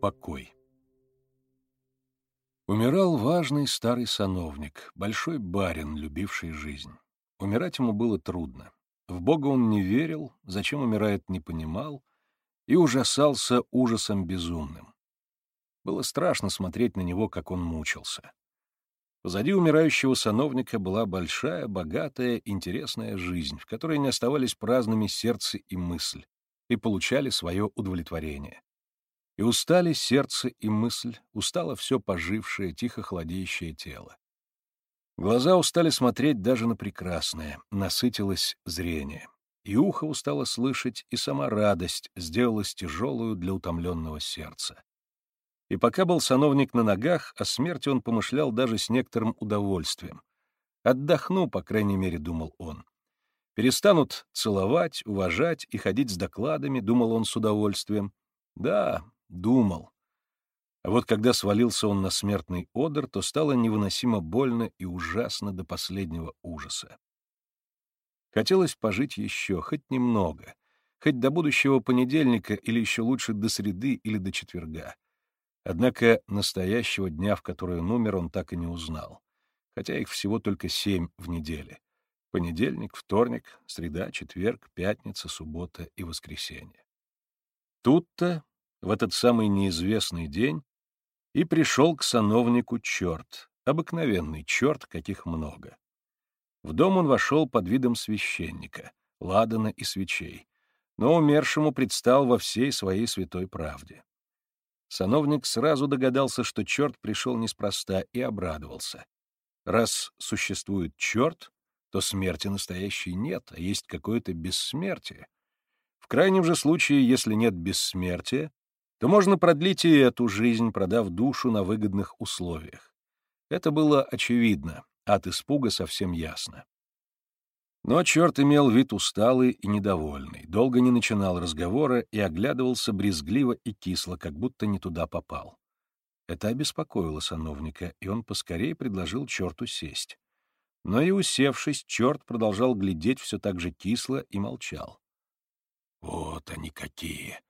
Покой. Умирал важный старый сановник, большой барин, любивший жизнь. Умирать ему было трудно. В Бога он не верил, зачем умирает не понимал, и ужасался ужасом безумным. Было страшно смотреть на него, как он мучился. Позади умирающего сановника была большая, богатая, интересная жизнь, в которой не оставались праздными сердце и мысль, и получали свое удовлетворение. И устали сердце и мысль, устало все пожившее, тихо хладеющее тело. Глаза устали смотреть даже на прекрасное, насытилось зрение. И ухо устало слышать, и сама радость сделалась тяжелую для утомленного сердца. И пока был сановник на ногах, о смерти он помышлял даже с некоторым удовольствием. «Отдохну, по крайней мере», — думал он. «Перестанут целовать, уважать и ходить с докладами», — думал он с удовольствием. Да, думал. А вот когда свалился он на смертный одр, то стало невыносимо больно и ужасно до последнего ужаса. Хотелось пожить еще, хоть немного, хоть до будущего понедельника или еще лучше до среды или до четверга. Однако настоящего дня, в который он умер, он так и не узнал, хотя их всего только семь в неделе. Понедельник, вторник, среда, четверг, пятница, суббота и воскресенье. Тут-то, в этот самый неизвестный день, и пришел к сановнику черт, обыкновенный черт, каких много. В дом он вошел под видом священника, ладана и свечей, но умершему предстал во всей своей святой правде. Сановник сразу догадался, что черт пришел неспроста, и обрадовался. Раз существует черт, то смерти настоящей нет, а есть какое-то бессмертие. В крайнем же случае, если нет бессмертия, то можно продлить и эту жизнь, продав душу на выгодных условиях. Это было очевидно, от испуга совсем ясно. Но черт имел вид усталый и недовольный, долго не начинал разговора и оглядывался брезгливо и кисло, как будто не туда попал. Это обеспокоило сановника, и он поскорее предложил черту сесть. Но и усевшись, черт продолжал глядеть все так же кисло и молчал. «Вот они какие!» —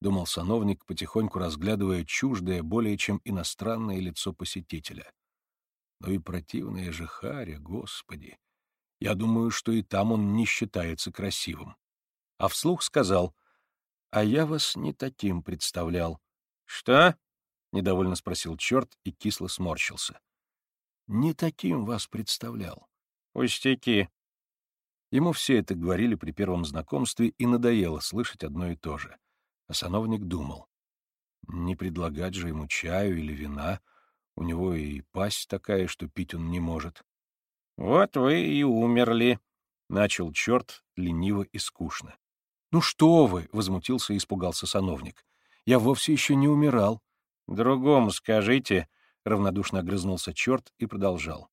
думал сановник, потихоньку разглядывая чуждое, более чем иностранное лицо посетителя. «Ну и противная же харя, господи!» Я думаю, что и там он не считается красивым. А вслух сказал, «А я вас не таким представлял». «Что?» — недовольно спросил черт и кисло сморщился. «Не таким вас представлял». «Пустяки». Ему все это говорили при первом знакомстве, и надоело слышать одно и то же. А сановник думал, не предлагать же ему чаю или вина, у него и пасть такая, что пить он не может. «Вот вы и умерли», — начал черт лениво и скучно. «Ну что вы!» — возмутился и испугался сановник. «Я вовсе еще не умирал». «Другому скажите», — равнодушно огрызнулся черт и продолжал.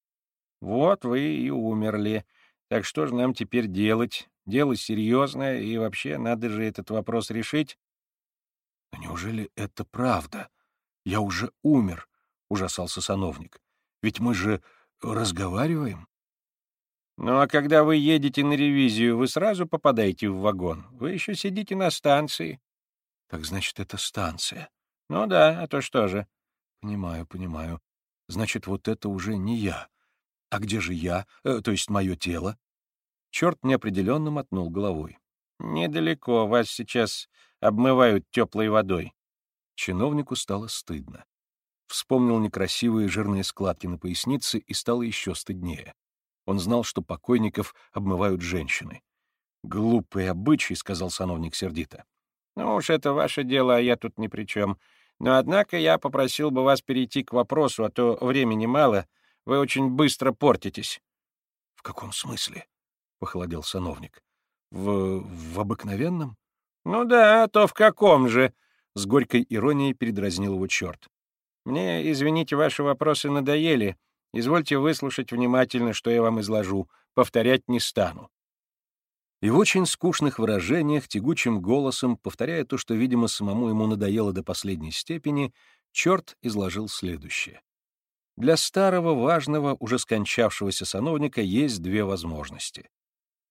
«Вот вы и умерли. Так что же нам теперь делать? Дело серьезное, и вообще надо же этот вопрос решить». «Но неужели это правда? Я уже умер», — ужасался сановник. «Ведь мы же разговариваем». Ну а когда вы едете на ревизию, вы сразу попадаете в вагон. Вы еще сидите на станции. Так значит, это станция. Ну да, а то что же? Понимаю, понимаю. Значит, вот это уже не я. А где же я, э, то есть мое тело? Черт неопределенно мотнул головой. Недалеко, вас сейчас обмывают теплой водой. Чиновнику стало стыдно. Вспомнил некрасивые жирные складки на пояснице и стало еще стыднее. Он знал, что покойников обмывают женщины. «Глупый обычай», — сказал сановник сердито. «Ну уж это ваше дело, а я тут ни при чем. Но, однако, я попросил бы вас перейти к вопросу, а то времени мало. Вы очень быстро портитесь». «В каком смысле?» — похолодел сановник. «В... в обыкновенном?» «Ну да, то в каком же?» — с горькой иронией передразнил его черт. «Мне, извините, ваши вопросы надоели, Извольте выслушать внимательно, что я вам изложу. Повторять не стану. И в очень скучных выражениях, тягучим голосом, повторяя то, что, видимо, самому ему надоело до последней степени, черт изложил следующее. Для старого, важного, уже скончавшегося сановника есть две возможности.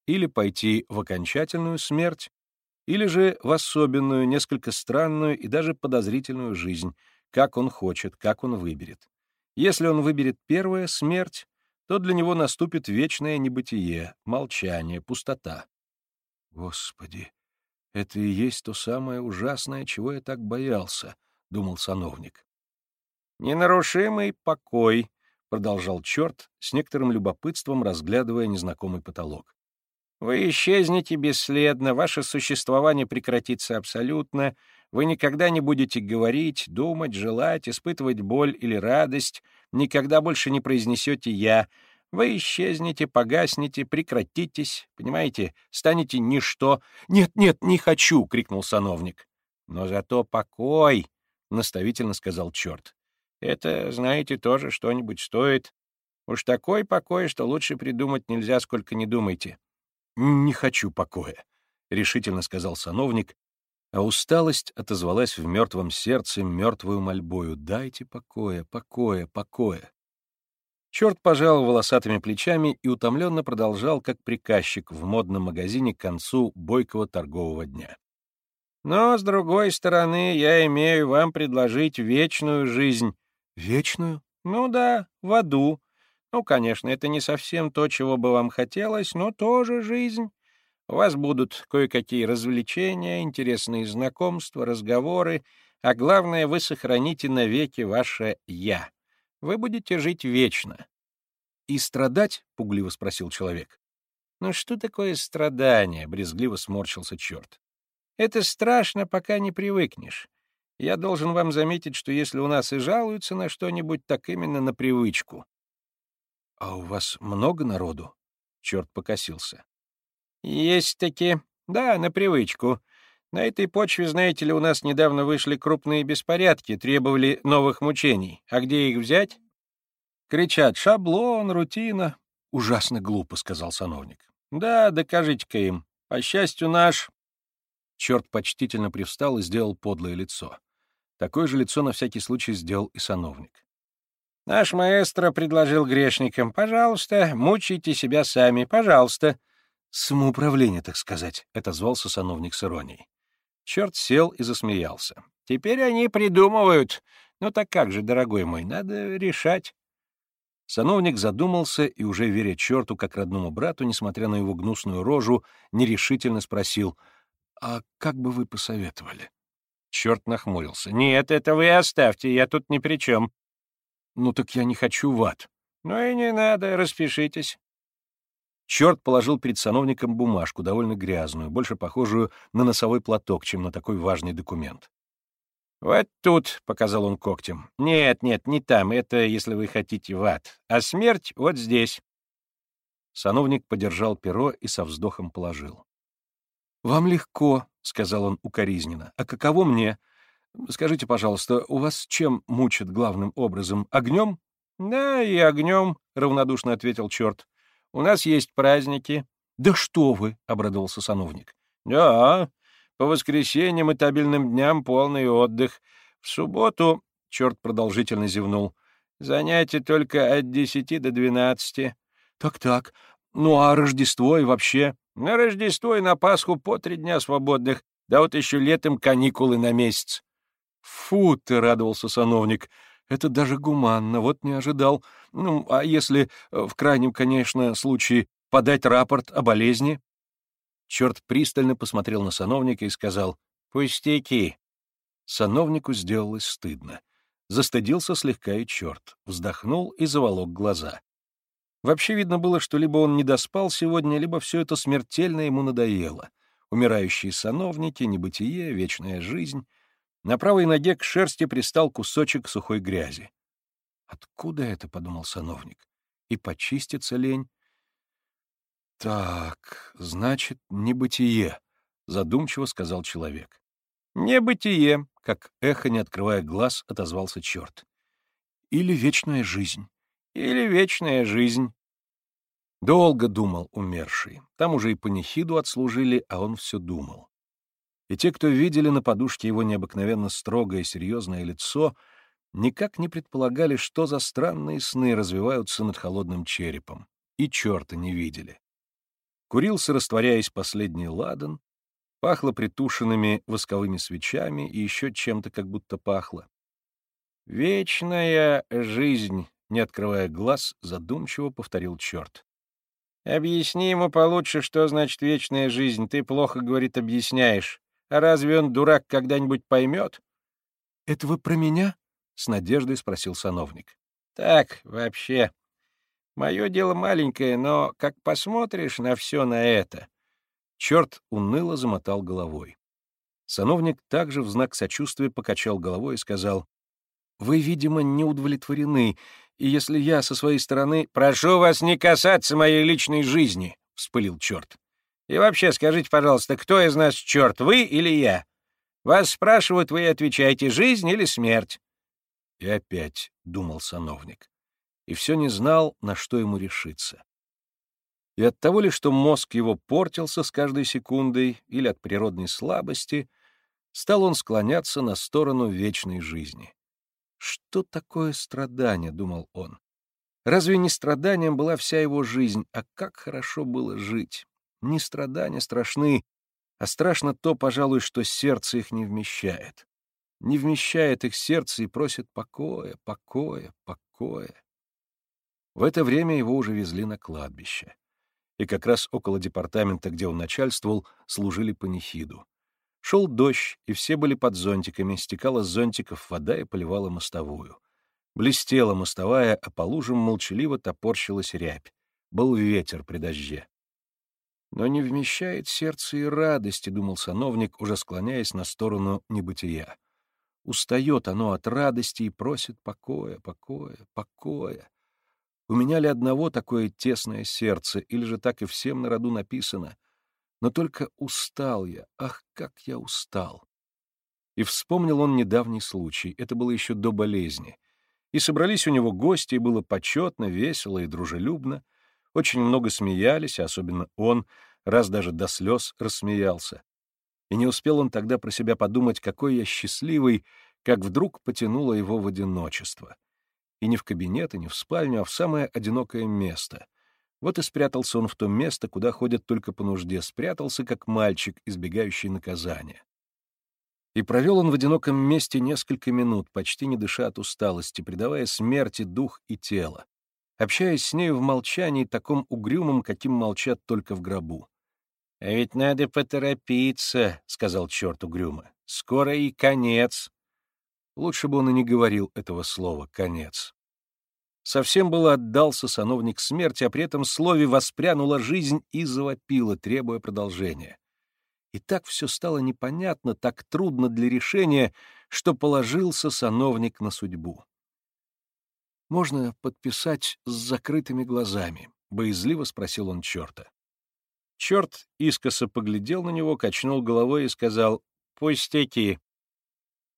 Или пойти в окончательную смерть, или же в особенную, несколько странную и даже подозрительную жизнь, как он хочет, как он выберет. Если он выберет первое — смерть, то для него наступит вечное небытие, молчание, пустота. Господи, это и есть то самое ужасное, чего я так боялся, — думал сановник. «Ненарушимый покой», — продолжал черт, с некоторым любопытством разглядывая незнакомый потолок. «Вы исчезнете бесследно, ваше существование прекратится абсолютно, вы никогда не будете говорить, думать, желать, испытывать боль или радость, никогда больше не произнесете «я», вы исчезнете, погаснете, прекратитесь, понимаете, станете ничто. «Нет, нет, не хочу!» — крикнул сановник. «Но зато покой!» — наставительно сказал черт. «Это, знаете, тоже что-нибудь стоит. Уж такой покой, что лучше придумать нельзя, сколько не думайте». «Не хочу покоя», — решительно сказал сановник, а усталость отозвалась в мертвом сердце мертвую мольбою «Дайте покоя, покоя, покоя». Черт пожал волосатыми плечами и утомленно продолжал, как приказчик в модном магазине к концу бойкого торгового дня. «Но, с другой стороны, я имею вам предложить вечную жизнь». «Вечную?» «Ну да, в аду. Ну, конечно, это не совсем то, чего бы вам хотелось, но тоже жизнь». У вас будут кое-какие развлечения, интересные знакомства, разговоры, а главное, вы сохраните навеки ваше «я». Вы будете жить вечно. — И страдать? — пугливо спросил человек. — Ну что такое страдание? — брезгливо сморщился черт. — Это страшно, пока не привыкнешь. Я должен вам заметить, что если у нас и жалуются на что-нибудь, так именно на привычку. — А у вас много народу? — черт покосился. Есть таки. Да, на привычку. На этой почве, знаете ли, у нас недавно вышли крупные беспорядки, требовали новых мучений. А где их взять? Кричат «шаблон», «рутина». Ужасно глупо, — сказал сановник. Да, докажите-ка им. По счастью, наш... Черт почтительно привстал и сделал подлое лицо. Такое же лицо на всякий случай сделал и сановник. Наш маэстро предложил грешникам, пожалуйста, мучайте себя сами, пожалуйста. «Самоуправление, так сказать», — отозвался сановник с иронией. Черт сел и засмеялся. «Теперь они придумывают. Ну так как же, дорогой мой, надо решать». Сановник задумался и, уже веря черту как родному брату, несмотря на его гнусную рожу, нерешительно спросил, «А как бы вы посоветовали?» Черт нахмурился. «Нет, это вы оставьте, я тут ни при чем». «Ну так я не хочу в ад». «Ну и не надо, распишитесь». Черт положил перед сановником бумажку, довольно грязную, больше похожую на носовой платок, чем на такой важный документ. «Вот тут», — показал он когтем. «Нет, нет, не там, это если вы хотите в ад. А смерть вот здесь». Сановник подержал перо и со вздохом положил. «Вам легко», — сказал он укоризненно. «А каково мне? Скажите, пожалуйста, у вас чем мучат главным образом? Огнем?» «Да, и огнем», — равнодушно ответил черт. У нас есть праздники. — Да что вы! — обрадовался сановник. — Да, по воскресеньям и табельным дням полный отдых. В субботу, — черт продолжительно зевнул, — занятия только от десяти до двенадцати. Так — Так-так. Ну а Рождество и вообще? — На Рождество и на Пасху по три дня свободных, да вот еще летом каникулы на месяц. — Фу ты! — радовался сановник. Это даже гуманно, вот не ожидал. Ну, а если, э, в крайнем, конечно, случае, подать рапорт о болезни? Черт пристально посмотрел на сановника и сказал «Пустяки». Сановнику сделалось стыдно. Застыдился слегка и черт, вздохнул и заволок глаза. Вообще видно было, что либо он не доспал сегодня, либо все это смертельно ему надоело. Умирающие сановники, небытие, вечная жизнь. На правой ноге к шерсти пристал кусочек сухой грязи. «Откуда это?» — подумал сановник. «И почистится лень?» «Так, значит, небытие», — задумчиво сказал человек. «Небытие», — как эхо, не открывая глаз, отозвался черт. «Или вечная жизнь». «Или вечная жизнь». Долго думал умерший. Там уже и панихиду отслужили, а он все думал и те, кто видели на подушке его необыкновенно строгое и серьезное лицо, никак не предполагали, что за странные сны развиваются над холодным черепом, и черта не видели. Курился, растворяясь, последний ладан, Пахло притушенными восковыми свечами и еще чем-то как будто пахло. «Вечная жизнь», — не открывая глаз, задумчиво повторил черт. «Объясни ему получше, что значит вечная жизнь. Ты плохо, — говорит, — объясняешь. А разве он, дурак, когда-нибудь поймет?» «Это вы про меня?» — с надеждой спросил сановник. «Так, вообще. Мое дело маленькое, но как посмотришь на все на это...» Черт уныло замотал головой. Сановник также в знак сочувствия покачал головой и сказал, «Вы, видимо, не удовлетворены, и если я со своей стороны...» «Прошу вас не касаться моей личной жизни», — вспылил черт. «И вообще скажите, пожалуйста, кто из нас черт, вы или я? Вас спрашивают, вы отвечаете, жизнь или смерть?» И опять думал сановник. И все не знал, на что ему решиться. И от того ли, что мозг его портился с каждой секундой, или от природной слабости, стал он склоняться на сторону вечной жизни. Что такое страдание, думал он. Разве не страданием была вся его жизнь, а как хорошо было жить? Не страдания страшны, а страшно то, пожалуй, что сердце их не вмещает. Не вмещает их сердце и просит покоя, покоя, покоя. В это время его уже везли на кладбище. И как раз около департамента, где он начальствовал, служили панихиду. Шел дождь, и все были под зонтиками, стекала с зонтиков вода и поливала мостовую. Блестела мостовая, а по лужам молчаливо топорщилась рябь. Был ветер при дожде. Но не вмещает сердце и радости, — думал сановник, уже склоняясь на сторону небытия. Устает оно от радости и просит покоя, покоя, покоя. У меня ли одного такое тесное сердце, или же так и всем на роду написано? Но только устал я, ах, как я устал. И вспомнил он недавний случай, это было еще до болезни. И собрались у него гости, и было почетно, весело и дружелюбно. Очень много смеялись, а особенно он, раз даже до слез рассмеялся. И не успел он тогда про себя подумать, какой я счастливый, как вдруг потянуло его в одиночество. И не в кабинет, и не в спальню, а в самое одинокое место, вот и спрятался он в то место, куда ходят только по нужде, спрятался, как мальчик, избегающий наказания. И провел он в одиноком месте несколько минут, почти не дыша от усталости, придавая смерти дух и тело, общаясь с нею в молчании, таком угрюмом, каким молчат только в гробу. «А ведь надо поторопиться», — сказал черт угрюмо. «Скоро и конец». Лучше бы он и не говорил этого слова «конец». Совсем было отдался сановник смерти, а при этом слове воспрянула жизнь и завопила, требуя продолжения. И так все стало непонятно, так трудно для решения, что положился сановник на судьбу. «Можно подписать с закрытыми глазами?» — боязливо спросил он черта. Черт искоса поглядел на него, качнул головой и сказал «Пустяки,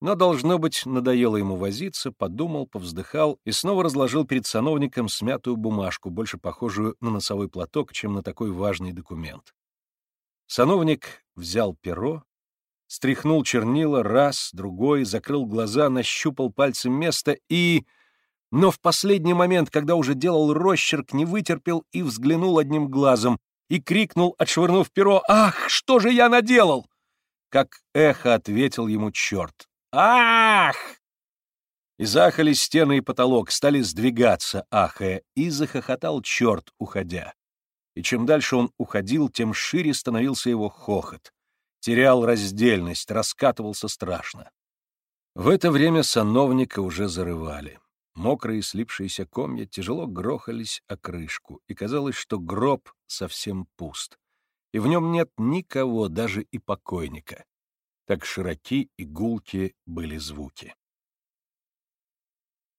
но, должно быть, надоело ему возиться, подумал, повздыхал и снова разложил перед сановником смятую бумажку, больше похожую на носовой платок, чем на такой важный документ. Сановник взял перо, стряхнул чернила раз, другой, закрыл глаза, нащупал пальцем место и... Но в последний момент, когда уже делал росчерк, не вытерпел и взглянул одним глазом, и крикнул, отшвырнув перо, «Ах, что же я наделал?» Как эхо ответил ему черт. Ах! И захали стены и потолок, стали сдвигаться, ахая, и захохотал черт, уходя. И чем дальше он уходил, тем шире становился его хохот. Терял раздельность, раскатывался страшно. В это время сановника уже зарывали. Мокрые слипшиеся комья тяжело грохались о крышку, и казалось, что гроб совсем пуст. И в нем нет никого, даже и покойника. Так широки и гулки были звуки.